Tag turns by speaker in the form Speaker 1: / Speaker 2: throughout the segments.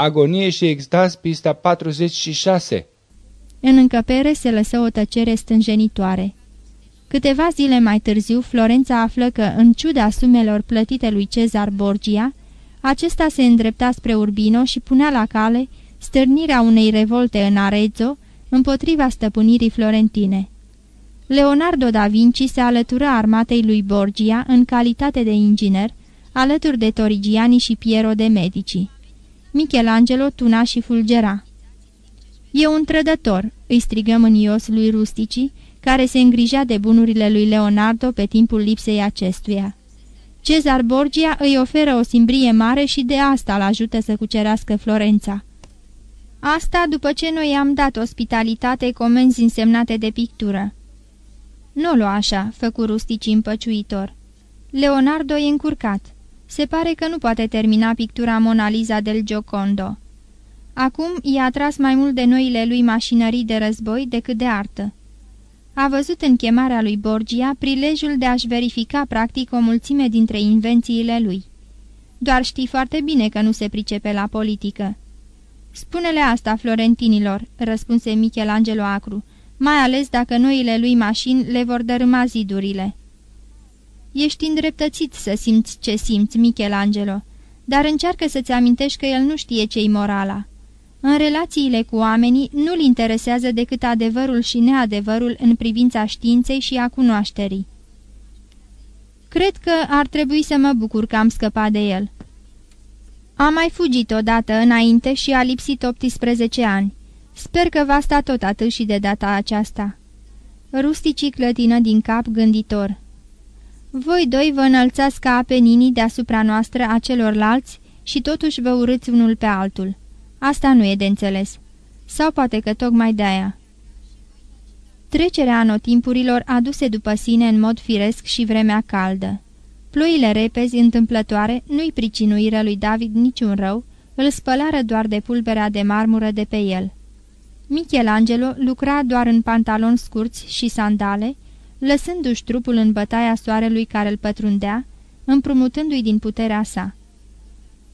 Speaker 1: Agonie și extaz, pista 46
Speaker 2: În încăpere se lăsă o tăcere stânjenitoare. Câteva zile mai târziu, Florența află că, în ciuda sumelor plătite lui Cezar Borgia, acesta se îndrepta spre Urbino și punea la cale stârnirea unei revolte în Arezzo împotriva stăpânirii florentine. Leonardo da Vinci se alătură armatei lui Borgia în calitate de inginer, alături de Torigiani și Piero de Medici. Michelangelo tuna și fulgera. E un trădător!" îi strigă mânios lui Rustici, care se îngrija de bunurile lui Leonardo pe timpul lipsei acestuia. Cezar Borgia îi oferă o simbrie mare și de asta îl ajută să cucerească Florența. Asta după ce noi am dat ospitalitate comenzi însemnate de pictură. Nu lua așa, făcu rustici împăciuitor. Leonardo e încurcat. Se pare că nu poate termina pictura Mona Lisa del Giocondo. Acum i-a tras mai mult de noile lui mașinării de război decât de artă. A văzut în chemarea lui Borgia prilejul de a-și verifica practic o mulțime dintre invențiile lui. Doar știi foarte bine că nu se pricepe la politică. Spune-le asta, florentinilor," răspunse Michelangelo Acru, mai ales dacă noile lui mașini le vor dărâma zidurile. Ești îndreptățit să simți ce simți, Michelangelo, dar încearcă să-ți amintești că el nu știe ce-i morala. În relațiile cu oamenii nu-l interesează decât adevărul și neadevărul în privința științei și a cunoașterii. Cred că ar trebui să mă bucur că am scăpat de el. A mai fugit odată înainte și a lipsit 18 ani. Sper că va sta tot atât și de data aceasta. Rusticii clătină din cap gânditor. Voi doi vă înălțați ca apeninii deasupra noastră a celorlalți și totuși vă urâți unul pe altul. Asta nu e de înțeles. Sau poate că tocmai de-aia. Trecerea anotimpurilor aduse după sine în mod firesc și vremea caldă. Ploile repezi întâmplătoare nu-i pricinuiră lui David niciun rău, îl spălară doar de pulberea de marmură de pe el. Michelangelo lucra doar în pantaloni scurți și sandale, lăsându-și trupul în bătaia soarelui care îl pătrundea, împrumutându-i din puterea sa.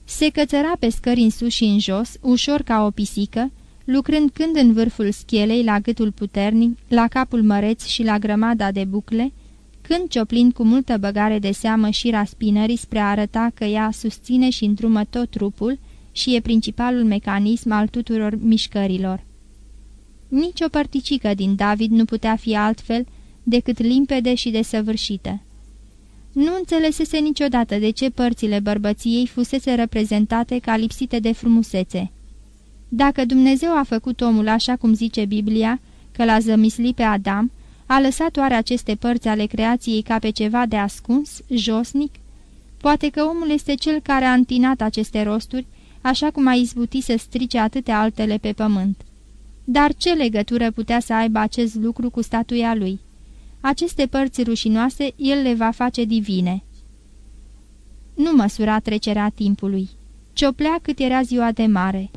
Speaker 2: Se cățăra pe scări în sus și în jos, ușor ca o pisică, lucrând când în vârful schelei, la gâtul puternic, la capul măreț și la grămada de bucle, când cioplind cu multă băgare de seamă și raspinării spre a arăta că ea susține și îndrumă tot trupul și e principalul mecanism al tuturor mișcărilor. Nici o părticică din David nu putea fi altfel decât limpede și desăvârșită. Nu înțelesese niciodată de ce părțile bărbăției fusese reprezentate ca lipsite de frumusețe. Dacă Dumnezeu a făcut omul așa cum zice Biblia, că l-a zămislit pe Adam, a lăsat oare aceste părți ale creației ca pe ceva de ascuns, josnic? Poate că omul este cel care a întinat aceste rosturi, așa cum a izbutit să strice atâtea altele pe pământ. Dar ce legătură putea să aibă acest lucru cu statuia lui? Aceste părți rușinoase el le va face divine. Nu măsura trecerea timpului. Cioplea cât era ziua de mare.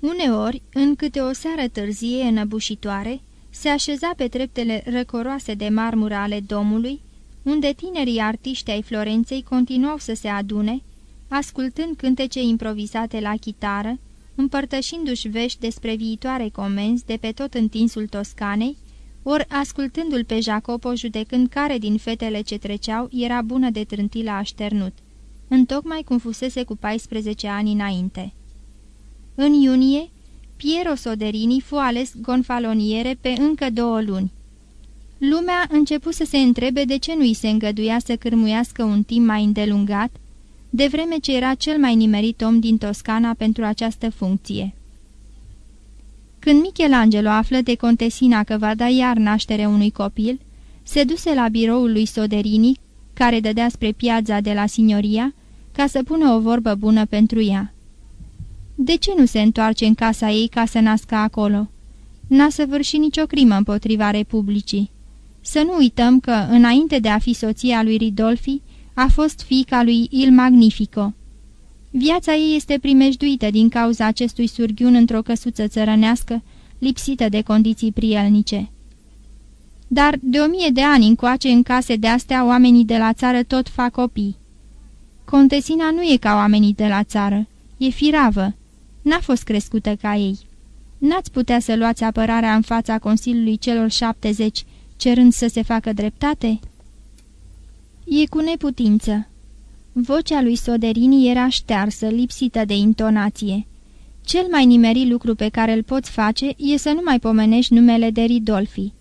Speaker 2: Uneori, în câte o seară târzie înăbușitoare, se așeza pe treptele răcoroase de marmură ale domului, unde tinerii artiști ai Florenței continuau să se adune, ascultând cântece improvizate la chitară, împărtășindu-și vești despre viitoare comenzi de pe tot întinsul Toscanei, ori ascultându-l pe Jacopo judecând care din fetele ce treceau era bună de trânti așternut, întocmai cum fusese cu 14 ani înainte. În iunie, Piero Soderini fu ales gonfaloniere pe încă două luni. Lumea început să se întrebe de ce nu i se îngăduia să cârmuiască un timp mai îndelungat, de vreme ce era cel mai nimerit om din Toscana pentru această funcție. Când Michelangelo află de contesina că va da iar naștere unui copil, se duse la biroul lui Soderini, care dădea spre piața de la signoria, ca să pună o vorbă bună pentru ea. De ce nu se întoarce în casa ei ca să nască acolo? N-a săvârșit nicio crimă împotriva Republicii. Să nu uităm că, înainte de a fi soția lui Ridolfi, a fost fiica lui Il Magnifico. Viața ei este primejduită din cauza acestui surghiun într-o căsuță țărănească, lipsită de condiții prielnice. Dar de o mie de ani încoace în case de-astea oamenii de la țară tot fac copii. Contesina nu e ca oamenii de la țară, E firavă. N-a fost crescută ca ei. N-ați putea să luați apărarea în fața Consiliului celor 70, cerând să se facă dreptate?" E cu neputință." Vocea lui Soderini era ștearsă, lipsită de intonație. Cel mai nimerit lucru pe care îl poți face e să nu mai pomenești numele de Ridolfi.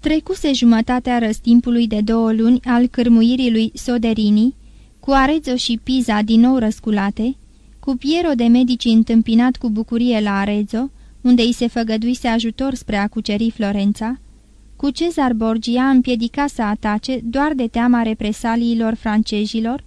Speaker 2: Trecuse jumătatea răstimpului de două luni al cârmuirii lui Soderini, cu Arezzo și Piza din nou răsculate, cu Piero de Medici întâmpinat cu bucurie la Arezzo, unde îi se făgăduise ajutor spre a cuceri Florența, cu Cezar Borgia împiedica să atace doar de teama represaliilor francezilor,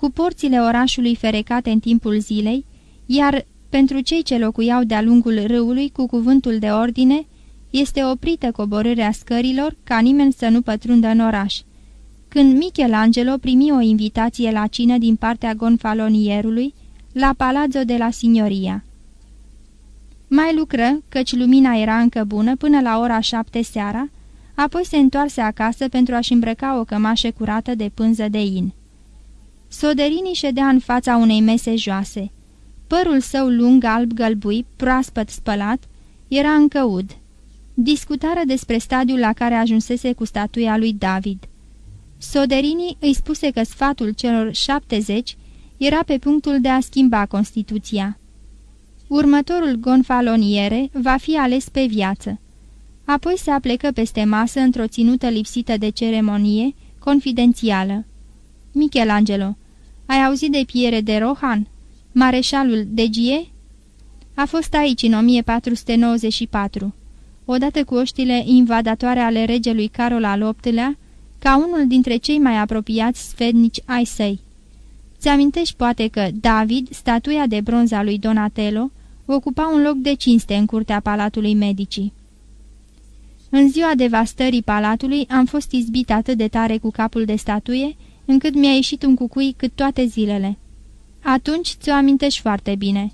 Speaker 2: cu porțile orașului ferecate în timpul zilei, iar pentru cei ce locuiau de-a lungul râului cu cuvântul de ordine, este oprită coborârea scărilor ca nimeni să nu pătrundă în oraș. Când Michelangelo primi o invitație la cină din partea gonfalonierului, la Palazzo de la Signoria. Mai lucră, căci lumina era încă bună, până la ora șapte seara, apoi se întoarse acasă pentru a-și îmbrăca o cămașă curată de pânză de in. Soderini ședea în fața unei mese joase. Părul său lung, alb-gălbui, proaspăt spălat, era încă ud. Discutară despre stadiul la care ajunsese cu statuia lui David. Soderini îi spuse că sfatul celor șaptezeci era pe punctul de a schimba Constituția. Următorul gonfaloniere va fi ales pe viață. Apoi se aplecă peste masă într-o ținută lipsită de ceremonie, confidențială. Michelangelo, ai auzit de Pierre de Rohan? Mareșalul de Gie? A fost aici în 1494, odată cu oștile invadatoare ale regelui Carol al VIII-lea, ca unul dintre cei mai apropiați sfednici ai săi. Ți-amintești poate că David, statuia de bronz a lui Donatello, ocupa un loc de cinste în curtea Palatului Medicii. În ziua devastării palatului am fost izbit atât de tare cu capul de statuie, încât mi-a ieșit un cucui cât toate zilele. Atunci ți-o amintești foarte bine.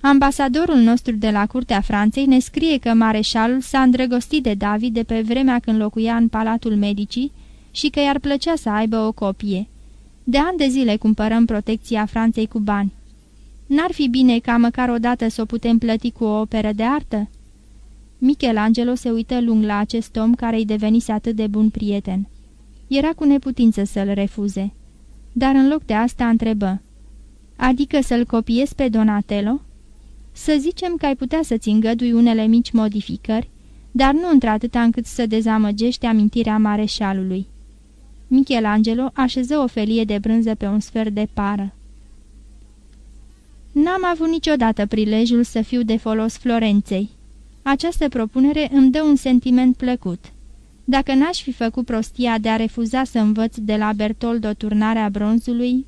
Speaker 2: Ambasadorul nostru de la Curtea Franței ne scrie că mareșalul s-a îndrăgostit de David de pe vremea când locuia în Palatul Medicii și că i-ar plăcea să aibă o copie. De ani de zile cumpărăm protecția Franței cu bani. N-ar fi bine ca măcar odată să o putem plăti cu o operă de artă?" Michelangelo se uită lung la acest om care îi devenise atât de bun prieten. Era cu neputință să-l refuze. Dar în loc de asta întrebă. Adică să-l copiez pe Donatello? Să zicem că ai putea să-ți îngădui unele mici modificări, dar nu într-atâta încât să dezamăgești amintirea mareșalului. Michelangelo așeză o felie de brânză pe un sfert de pară. N-am avut niciodată prilejul să fiu de folos Florenței. Această propunere îmi dă un sentiment plăcut. Dacă n-aș fi făcut prostia de a refuza să învăț de la Bertoldo turnarea bronzului...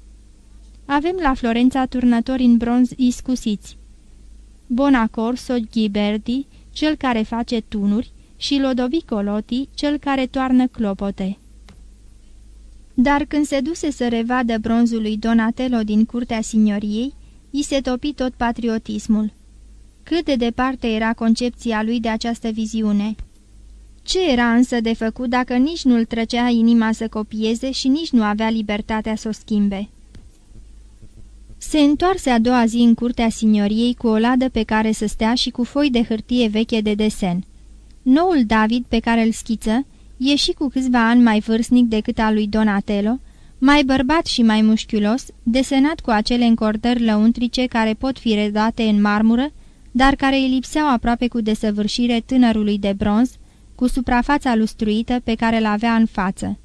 Speaker 2: Avem la Florența turnători în bronz iscusiți. Bonacorso Ghiberti, cel care face tunuri, și Lodovico Lotti, cel care toarnă clopote. Dar când se duse să revadă bronzul lui Donatello din curtea signoriei, i se topi tot patriotismul. Cât de departe era concepția lui de această viziune? Ce era însă de făcut dacă nici nu-l trăcea inima să copieze și nici nu avea libertatea să o schimbe? Se întoarse a doua zi în curtea signoriei cu o ladă pe care să stea și cu foi de hârtie veche de desen. Noul David pe care îl schiță e și cu câțiva ani mai vârstnic decât al lui Donatello, mai bărbat și mai mușchiulos, desenat cu acele încordări lăuntrice care pot fi redate în marmură, dar care îi lipseau aproape cu desăvârșire tânărului de bronz, cu suprafața lustruită pe care l-avea în față.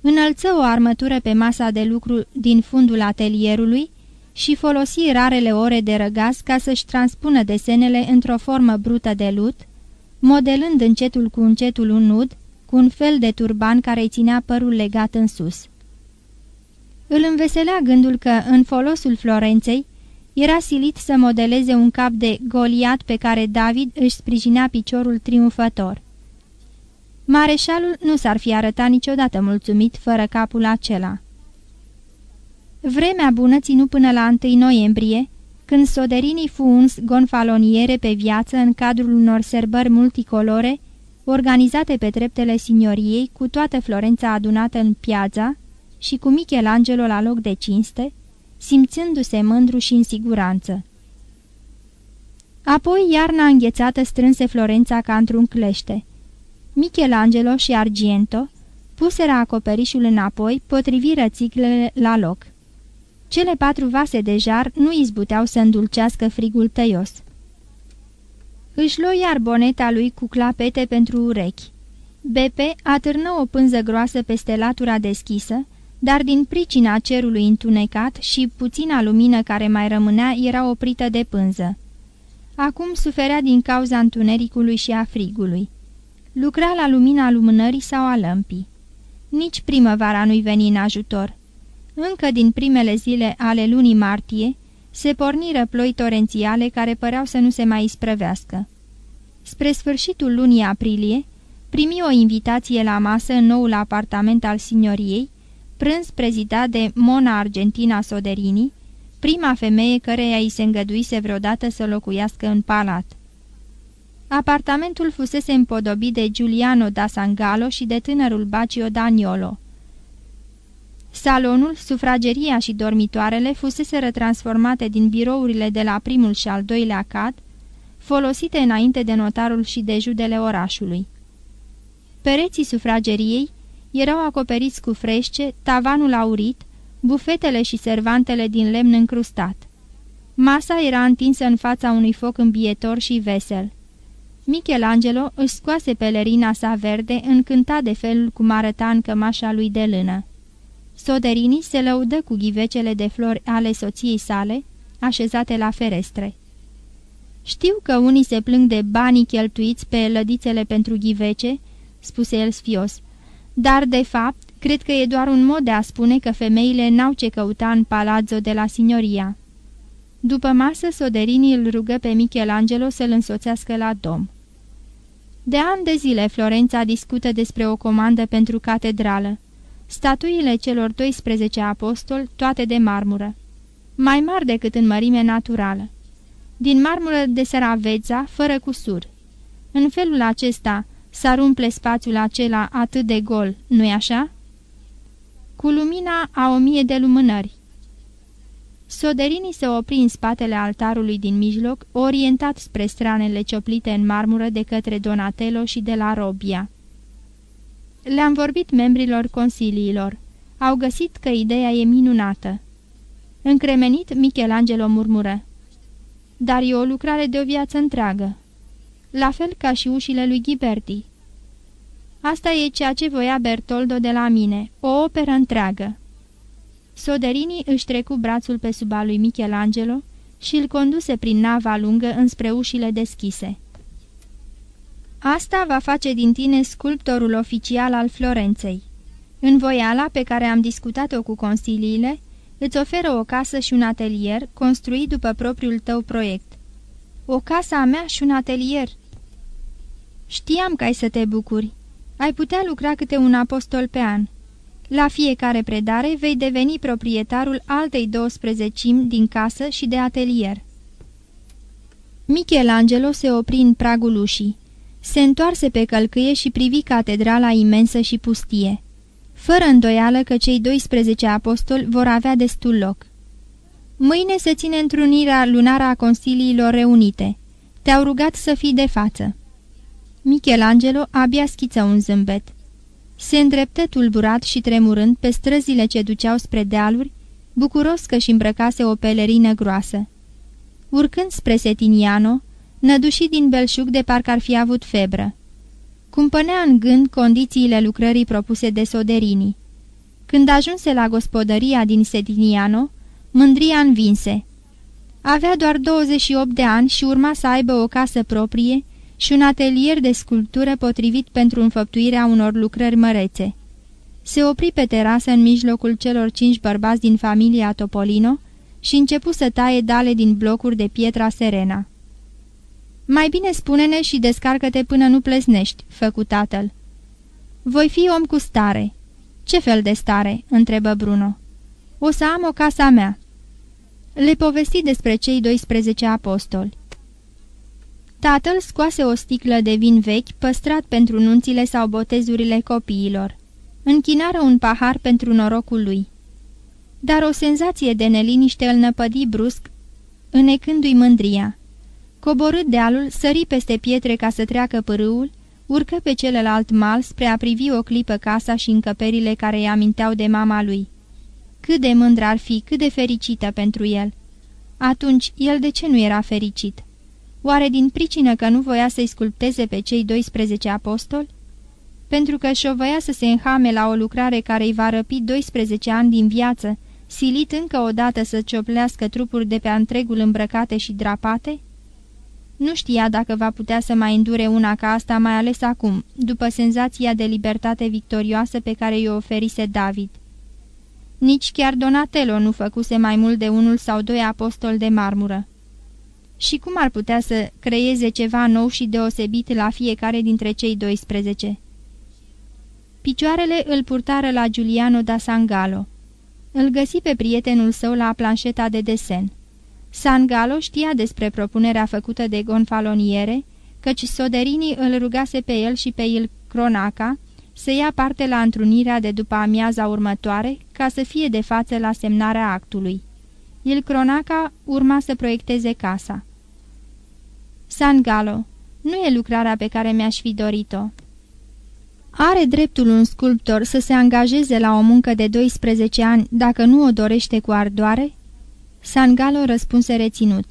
Speaker 2: Înălță o armătură pe masa de lucru din fundul atelierului și folosi rarele ore de răgaz ca să-și transpună desenele într-o formă brută de lut, modelând încetul cu încetul un nud, cu un fel de turban care îi ținea părul legat în sus. Îl înveselea gândul că, în folosul Florenței, era silit să modeleze un cap de goliat pe care David își sprijinea piciorul triumfător. Mareșalul nu s-ar fi arătat niciodată mulțumit fără capul acela. Vremea bună ținu până la 1 noiembrie, când Soderini fu uns gonfaloniere pe viață în cadrul unor serbări multicolore, organizate pe treptele signoriei, cu toată Florența adunată în piața și cu Michelangelo la loc de cinste, simțându-se mândru și în siguranță. Apoi iarna înghețată strânse Florența ca într-un clește. Michelangelo și Argento puseră acoperișul înapoi, potriviră țiglele la loc. Cele patru vase de jar nu izbuteau să îndulcească frigul tăios. Își luă iar boneta lui cu clapete pentru urechi. Bepe atârnă o pânză groasă peste latura deschisă, dar din pricina cerului întunecat și puțina lumină care mai rămânea era oprită de pânză. Acum suferea din cauza întunericului și a frigului. Lucra la lumina lumânării sau a lămpii. Nici primăvara nu-i veni în ajutor. Încă din primele zile ale lunii martie se porniră ploi torențiale care păreau să nu se mai isprăvească. Spre sfârșitul lunii aprilie, primi o invitație la masă în noul apartament al signoriei, prânz prezidat de Mona Argentina Soderini, prima femeie căreia îi se îngăduise vreodată să locuiască în palat. Apartamentul fusese împodobit de Giuliano da Sangalo și de tânărul Bacio Daniolo. Salonul, sufrageria și dormitoarele fusese transformate din birourile de la primul și al doilea cat, folosite înainte de notarul și de judele orașului. Pereții sufrageriei erau acoperiți cu frește, tavanul aurit, bufetele și servantele din lemn încrustat. Masa era întinsă în fața unui foc îmbietor și vesel. Michelangelo își scoase pelerina sa verde, încântat de felul cum arăta în cămașa lui de lână. Soderini se lăudă cu ghivecele de flori ale soției sale, așezate la ferestre. Știu că unii se plâng de banii cheltuiți pe lădițele pentru ghivece," spuse el sfios, dar, de fapt, cred că e doar un mod de a spune că femeile n-au ce căuta în palazzo de la signoria." După masă, Soderini îl rugă pe Michelangelo să-l însoțească la dom. De ani de zile Florența discută despre o comandă pentru catedrală. Statuile celor 12 apostoli, toate de marmură. Mai mari decât în mărime naturală. Din marmură de săraveța, fără cusur. În felul acesta s-ar umple spațiul acela atât de gol, nu-i așa? Cu lumina a o mie de lumânări. Soderini se opri în spatele altarului din mijloc, orientat spre stranele cioplite în marmură de către Donatello și de la Robia. Le-am vorbit membrilor consiliilor. Au găsit că ideea e minunată. Încremenit, Michelangelo murmură. Dar e o lucrare de o viață întreagă. La fel ca și ușile lui Ghiberti. Asta e ceea ce voia Bertoldo de la mine, o operă întreagă. Soderini își trecu brațul pe suba lui Michelangelo și îl conduse prin nava lungă înspre ușile deschise. Asta va face din tine sculptorul oficial al Florenței. În voiala pe care am discutat-o cu consiliile, îți oferă o casă și un atelier construit după propriul tău proiect. O casă a mea și un atelier. Știam că ai să te bucuri. Ai putea lucra câte un apostol pe an. La fiecare predare vei deveni proprietarul altei 12 din casă și de atelier. Michelangelo se opri în pragul ușii. Se întoarse pe călcâie și privi catedrala imensă și pustie. Fără îndoială că cei 12 apostoli vor avea destul loc. Mâine se ține întrunirea lunară a Consiliilor Reunite. Te-au rugat să fii de față. Michelangelo abia schiță un zâmbet. Se îndreptă tulburat și tremurând pe străzile ce duceau spre dealuri, bucuros că și îmbrăcase o pelerină groasă. Urcând spre Setiniano, nădușit din belșug de parcă ar fi avut febră. Cumpănea în gând condițiile lucrării propuse de Soderini. Când ajunse la gospodăria din Setiniano, mândria învinse. Avea doar 28 de ani și urma să aibă o casă proprie și un atelier de sculptură potrivit pentru înfăptuirea unor lucrări mărețe. Se opri pe terasă în mijlocul celor cinci bărbați din familia Topolino și începu să taie dale din blocuri de pietra serena. Mai bine spune-ne și descarcă-te până nu plesnești," făcu tatăl. Voi fi om cu stare." Ce fel de stare?" întrebă Bruno. O să am o casa mea." Le povesti despre cei 12 apostoli. Tatăl scoase o sticlă de vin vechi, păstrat pentru nunțile sau botezurile copiilor. Închinară un pahar pentru norocul lui. dar o senzație de neliniște îl năpădi brusc, înecându-i mândria. Coborât dealul, sări peste pietre ca să treacă pârâul, urcă pe celălalt mal spre a privi o clipă casa și încăperile care îi aminteau de mama lui. Cât de mândră ar fi, cât de fericită pentru el! Atunci, el de ce nu era fericit? Oare din pricină că nu voia să-i sculpteze pe cei 12 apostoli? Pentru că șovăia să se înhame la o lucrare care îi va răpi 12 ani din viață, silit încă o dată să cioplească trupuri de pe întregul îmbrăcate și drapate? Nu știa dacă va putea să mai îndure una ca asta, mai ales acum, după senzația de libertate victorioasă pe care i-o oferise David. Nici chiar Donatello nu făcuse mai mult de unul sau doi apostoli de marmură. Și cum ar putea să creeze ceva nou și deosebit la fiecare dintre cei 12? Picioarele îl purtară la Giuliano da Sangalo. Îl găsi pe prietenul său la planșeta de desen. Sangalo știa despre propunerea făcută de gonfaloniere, căci Soderini îl rugase pe el și pe el Cronaca să ia parte la întrunirea de după amiaza următoare, ca să fie de față la semnarea actului. Il Cronaca urma să proiecteze casa. Sangalo, nu e lucrarea pe care mi-aș fi dorit-o. Are dreptul un sculptor să se angajeze la o muncă de 12 ani dacă nu o dorește cu ardoare? Sangalo răspunse reținut.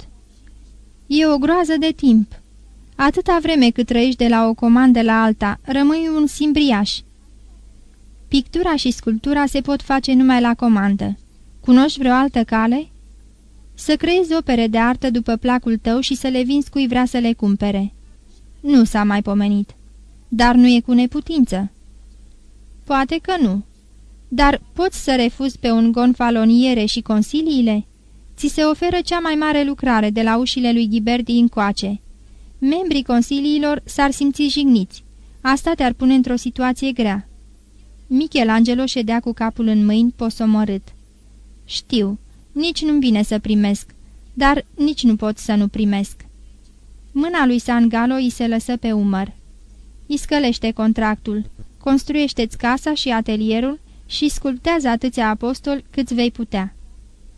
Speaker 2: E o groază de timp. Atâta vreme cât trăiești de la o comandă la alta, rămâi un simbriaș. Pictura și sculptura se pot face numai la comandă. Cunoști vreo altă cale? Să creezi opere de artă după placul tău și să le vinzi cui vrea să le cumpere. Nu s-a mai pomenit. Dar nu e cu neputință. Poate că nu. Dar poți să refuzi pe un gonfaloniere și consiliile? Ți se oferă cea mai mare lucrare de la ușile lui Ghiberti încoace. Membrii consiliilor s-ar simți jigniți. Asta te-ar pune într-o situație grea. Michelangelo ședea cu capul în mâini, posomorât. Știu, nici nu-mi vine să primesc, dar nici nu pot să nu primesc. Mâna lui Sangalo îi se lăsă pe umăr. Iscălește contractul, construiește-ți casa și atelierul și sculptează atâția apostoli câți vei putea.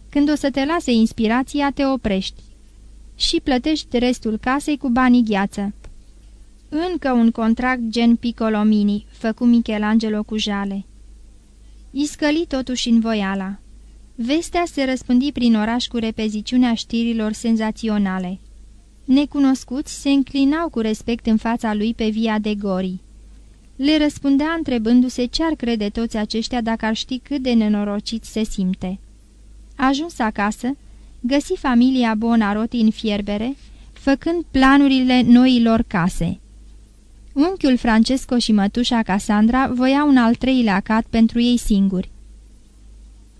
Speaker 2: Când o să te lase inspirația, te oprești. Și plătești restul casei cu banii gheață. Încă un contract gen Piccolomini, făcu Michelangelo cu jale. Iscăli totuși în voiala. Vestea se răspândi prin oraș cu repeziciunea știrilor senzaționale. Necunoscuți se înclinau cu respect în fața lui pe via de Gori. Le răspundea întrebându-se ce ar crede toți aceștia dacă ar ști cât de nenorocit se simte. Ajuns acasă, găsi familia Bonarotti în fierbere, făcând planurile noilor case. Unchiul Francesco și mătușa Cassandra voia un al treilea cat pentru ei singuri.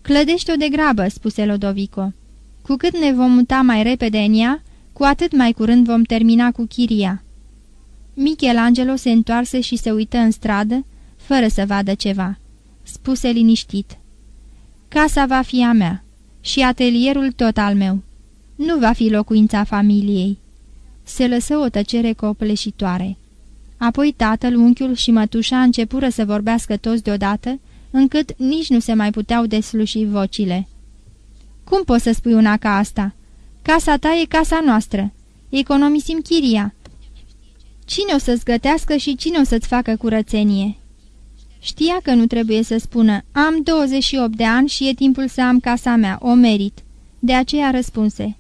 Speaker 2: Clădește-o de grabă," spuse Lodovico. Cu cât ne vom muta mai repede în ea, cu atât mai curând vom termina cu chiria." Michelangelo se întoarse și se uită în stradă, fără să vadă ceva. Spuse liniștit. Casa va fi a mea și atelierul tot al meu. Nu va fi locuința familiei." Se lăsă o tăcere copleșitoare. Apoi tatăl, unchiul și mătușa începură să vorbească toți deodată, încât nici nu se mai puteau desluși vocile. Cum poți să spui una ca asta? Casa ta e casa noastră. Economisim chiria. Cine o să-ți gătească și cine o să-ți facă curățenie?" Știa că nu trebuie să spună, am 28 de ani și e timpul să am casa mea, o merit. De aceea răspunse,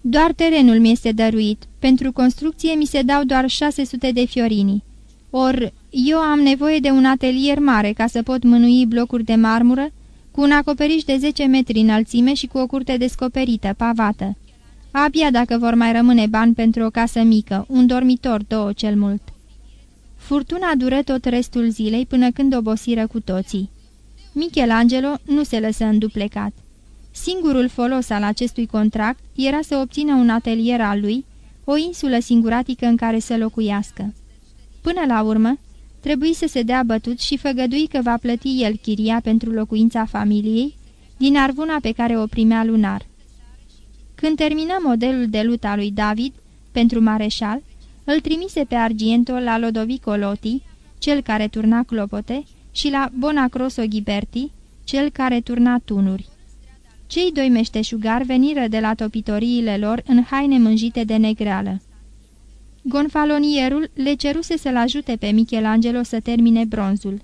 Speaker 2: doar terenul mi este dăruit, pentru construcție mi se dau doar 600 de fiorini. Or, eu am nevoie de un atelier mare ca să pot mânui blocuri de marmură, cu un acoperiș de 10 metri înălțime și cu o curte descoperită, pavată. Abia dacă vor mai rămâne bani pentru o casă mică, un dormitor, două cel mult. Furtuna dură tot restul zilei până când obosiră cu toții. Michelangelo nu se lăsă înduplecat. Singurul folos al acestui contract era să obțină un atelier al lui, o insulă singuratică în care să locuiască. Până la urmă, trebuie să se dea bătut și făgădui că va plăti el chiria pentru locuința familiei, din arvuna pe care o primea lunar. Când termină modelul de lut al lui David, pentru mareșal, îl trimise pe Argento la Lodovico Loti, cel care turna clopote, și la Bonacroso Ghiberti, cel care turna tunuri. Cei doi meșteșugari veniră de la topitoriile lor în haine mânjite de negreală. Gonfalonierul le ceruse să-l ajute pe Michelangelo să termine bronzul.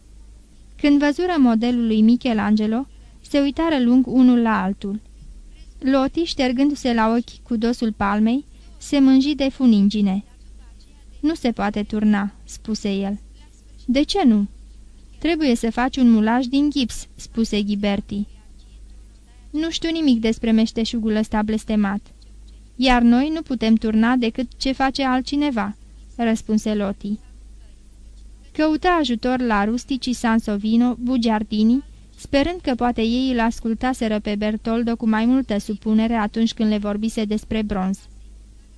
Speaker 2: Când văzură modelul lui Michelangelo, se uitară lung unul la altul. Loti, ștergându-se la ochi cu dosul palmei, se mânji de funingine. Nu se poate turna," spuse el. De ce nu?" Trebuie să faci un mulaj din gips," spuse Ghiberti. Nu știu nimic despre meșteșugul ăsta blestemat." Iar noi nu putem turna decât ce face altcineva," răspunse Loti. Căută ajutor la rusticii Sansovino, Bugiardini, sperând că poate ei îl ascultaseră pe Bertoldo cu mai multă supunere atunci când le vorbise despre bronz.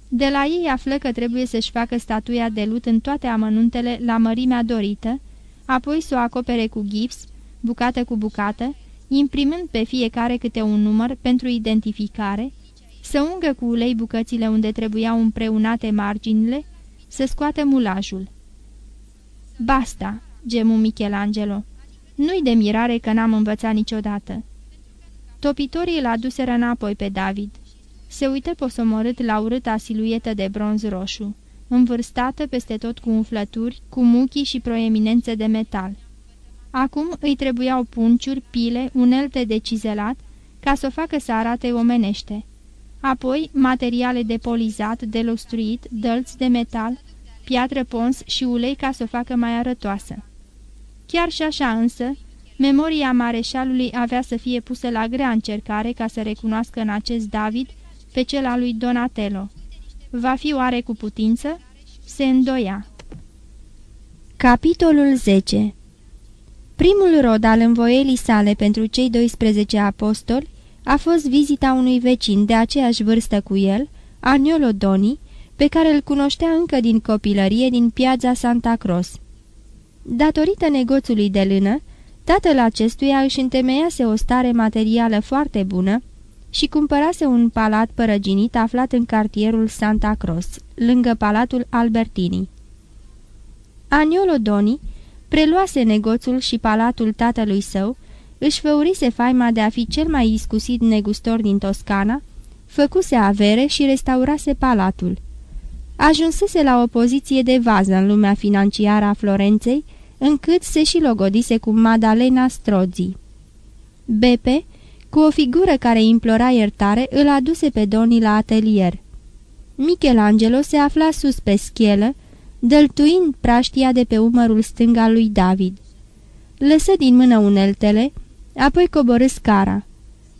Speaker 2: De la ei află că trebuie să-și facă statuia de lut în toate amănuntele la mărimea dorită, apoi să o acopere cu gips, bucată cu bucată, imprimând pe fiecare câte un număr pentru identificare, să ungă cu ulei bucățile unde trebuiau împreunate marginile, să scoată mulajul. Basta, gemu Michelangelo. Nu-i de mirare că n-am învățat niciodată. Topitorii îl aduseră înapoi pe David. Se uită posomorât la urâta siluetă de bronz roșu, învârstată peste tot cu umflături, cu muchii și proeminențe de metal. Acum îi trebuiau punciuri, pile, unelte de cizelat, ca să o facă să arate omenește. Apoi, materiale de polizat, de lustruit, dălți de metal, piatră pons și ulei ca să o facă mai arătoasă. Chiar și așa însă, memoria mareșalului avea să fie pusă la grea încercare ca să recunoască în acest David pe cel al lui Donatello. Va fi oare cu putință? Se îndoia. Capitolul 10 Primul rod al învoielii sale pentru cei 12 apostoli a fost vizita unui vecin de aceeași vârstă cu el, Aniolo Doni, pe care îl cunoștea încă din copilărie din piața Santa Cross. Datorită negoțului de lână, tatăl acestuia își întemeiase o stare materială foarte bună și cumpărase un palat părăginit aflat în cartierul Santa Cross, lângă palatul Albertini. Aniolo Doni preluase negoțul și palatul tatălui său, își făurise faima de a fi cel mai iscusit negustor din Toscana, făcuse avere și restaurase palatul. Ajunsese la o poziție de vază în lumea financiară a Florenței, încât se și logodise cu Madalena Strozzi. Bepe, cu o figură care implora iertare, îl aduse pe Doni la atelier. Michelangelo se afla sus pe schelă, dăltuind praștia de pe umărul stâng al lui David. Lăsă din mână uneltele, apoi coborâ scara.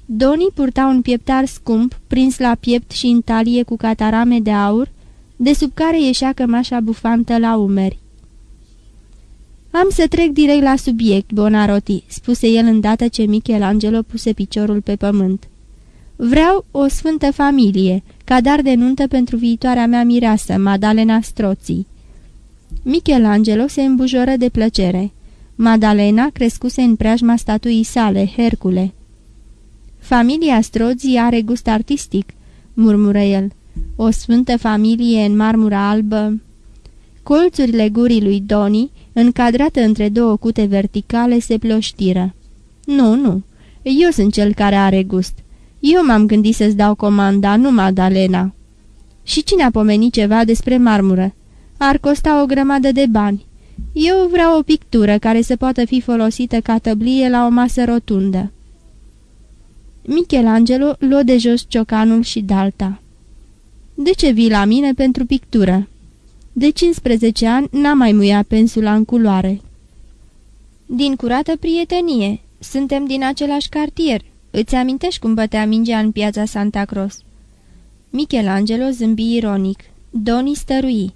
Speaker 2: Doni purta un pieptar scump, prins la piept și în talie cu catarame de aur, de sub care ieșea cămașa bufantă la umeri. Am să trec direct la subiect, Bonaroti," spuse el îndată ce Michelangelo puse piciorul pe pământ. Vreau o sfântă familie, ca dar de nuntă pentru viitoarea mea mireasă, Madalena Stroții." Michelangelo se îmbujoră de plăcere. Madalena crescuse în preajma statuii sale, Hercule. Familia Strozzi are gust artistic," murmură el. O sfântă familie în marmură albă." Colțurile gurii lui Doni, încadrată între două cute verticale, se ploștiră. Nu, nu, eu sunt cel care are gust. Eu m-am gândit să-ți dau comanda, nu Madalena." Și cine a pomenit ceva despre marmură? Ar costa o grămadă de bani. Eu vreau o pictură care să poată fi folosită ca tăblie la o masă rotundă." Michelangelo luă de jos ciocanul și dalta. De ce vii la mine pentru pictură?" De 15 ani n-am mai muiat pensula în culoare." Din curată prietenie. Suntem din același cartier. Îți amintești cum bătea mingea în piața Santa Cross?" Michelangelo zâmbi ironic. Doni stărui.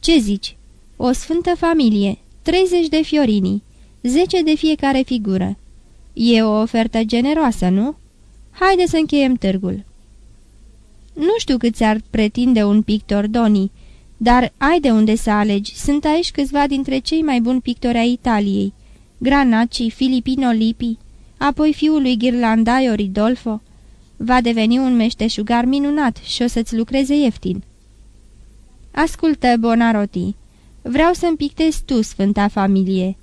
Speaker 2: Ce zici? O sfântă familie, 30 de fiorini, 10 de fiecare figură. E o ofertă generoasă, nu? Haide să încheiem târgul." Nu știu cât ți-ar pretinde un pictor, Doni, dar ai de unde să alegi. Sunt aici câțiva dintre cei mai buni pictori ai Italiei. Granacci, Filipino Lippi, apoi fiul lui Ghirlandaio Ridolfo. Va deveni un meșteșugar minunat și o să-ți lucreze ieftin." Ascultă, Bonaroti, vreau să-mi pictezi tu, sfânta familie.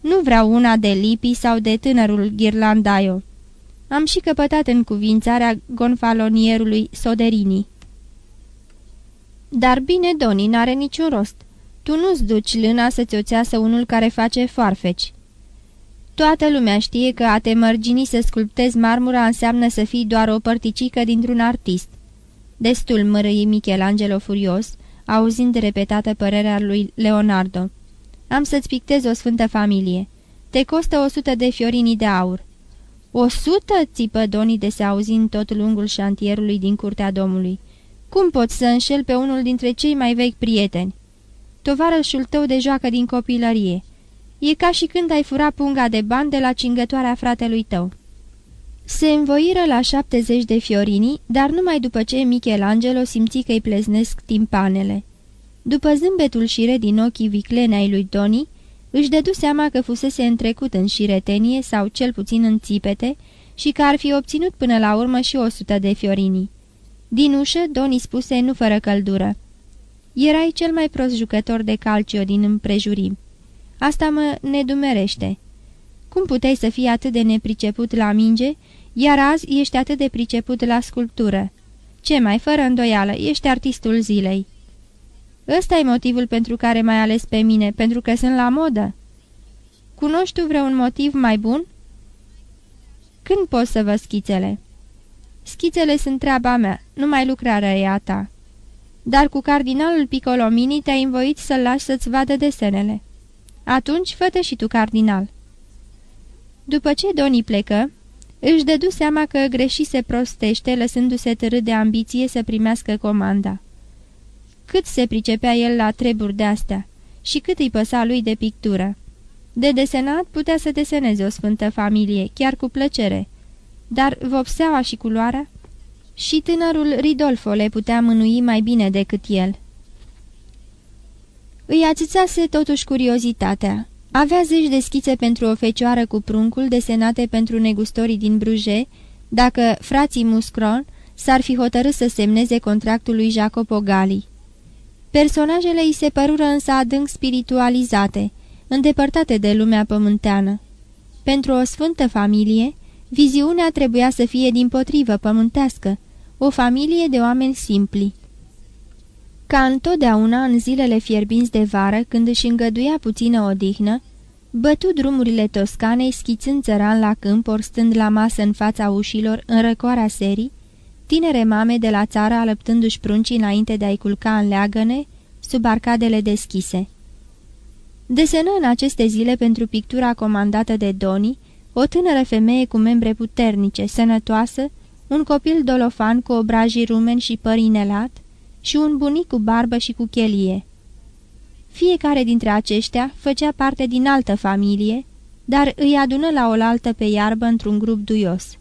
Speaker 2: Nu vreau una de Lipi sau de tânărul Ghirlandaio. Am și căpătat în cuvințarea gonfalonierului Soderini. Dar bine, Doni, n-are niciun rost. Tu nu-ți duci lâna să-ți oțeasă unul care face foarfeci. Toată lumea știe că a te mărgini să sculptezi marmura înseamnă să fii doar o părticică dintr-un artist. Destul mărâi Michelangelo furios, auzind repetată părerea lui Leonardo. Am să-ți pictez o sfântă familie. Te costă o sută de fiorini de aur." O sută?" țipă Doni de se auzi în tot lungul șantierului din curtea domului. Cum poți să înșel pe unul dintre cei mai vechi prieteni? Tovarășul tău de joacă din copilărie. E ca și când ai fura punga de bani de la cingătoarea fratelui tău." Se învoiră la șaptezeci de fiorini, dar numai după ce Michelangelo simți că-i pleznesc timpanele. După zâmbetul șire din ochii viclene ai lui Doni, își dădu seama că fusese întrecut în șiretenie sau cel puțin în țipete și că ar fi obținut până la urmă și o sută de fiorini. Din ușă, Doni spuse nu fără căldură. Erai cel mai prost jucător de calcio din împrejurim. Asta mă nedumerește. Cum puteai să fii atât de nepriceput la minge, iar azi ești atât de priceput la sculptură? Ce mai, fără îndoială, ești artistul zilei. ăsta e motivul pentru care m-ai ales pe mine, pentru că sunt la modă. Cunoști tu vreun motiv mai bun? Când poți să vă schițele?" Schițele sunt treaba mea, numai lucrarea e a ta. Dar cu cardinalul Piccolomini te-ai învoit să-l lași să-ți vadă desenele. Atunci fă și tu cardinal." După ce Doni plecă, își dădu seama că greșise prostește, lăsându-se târât de ambiție să primească comanda. Cât se pricepea el la treburi de-astea și cât îi păsa lui de pictură. De desenat putea să deseneze o sfântă familie, chiar cu plăcere, dar vopseaua și culoarea? Și tânărul Ridolfo le putea mânui mai bine decât el. Îi ațițase totuși curiozitatea. Avea zeci de schițe pentru o fecioară cu pruncul desenate pentru negustorii din Bruje, dacă frații Muscron s-ar fi hotărât să semneze contractul lui Jacopo Gali. Personajele îi se părură însă adânc spiritualizate, îndepărtate de lumea pământeană. Pentru o sfântă familie, Viziunea trebuia să fie din potrivă pământească, o familie de oameni simpli. Ca întotdeauna în zilele fierbinți de vară, când își îngăduia puțină odihnă, bătu drumurile Toscanei schițând țăran la câmp ori stând la masă în fața ușilor în răcoarea serii, tinere mame de la țară alăptându-și pruncii înainte de a-i culca în leagăne, sub arcadele deschise. Desenă în aceste zile pentru pictura comandată de Doni, o tânără femeie cu membre puternice, sănătoasă, un copil dolofan cu obrajii rumeni și păr inelat și un bunic cu barbă și cu chelie. Fiecare dintre aceștia făcea parte din altă familie, dar îi adună la oaltă pe iarbă într-un grup duios.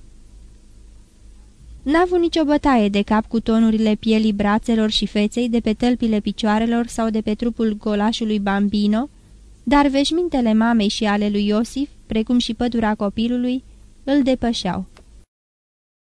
Speaker 2: N-a avut nicio bătaie de cap cu tonurile pielii brațelor și feței de pe tălpile picioarelor sau de pe trupul golașului Bambino, dar veșmintele mamei și ale lui Iosif precum și pădura copilului, îl depășeau.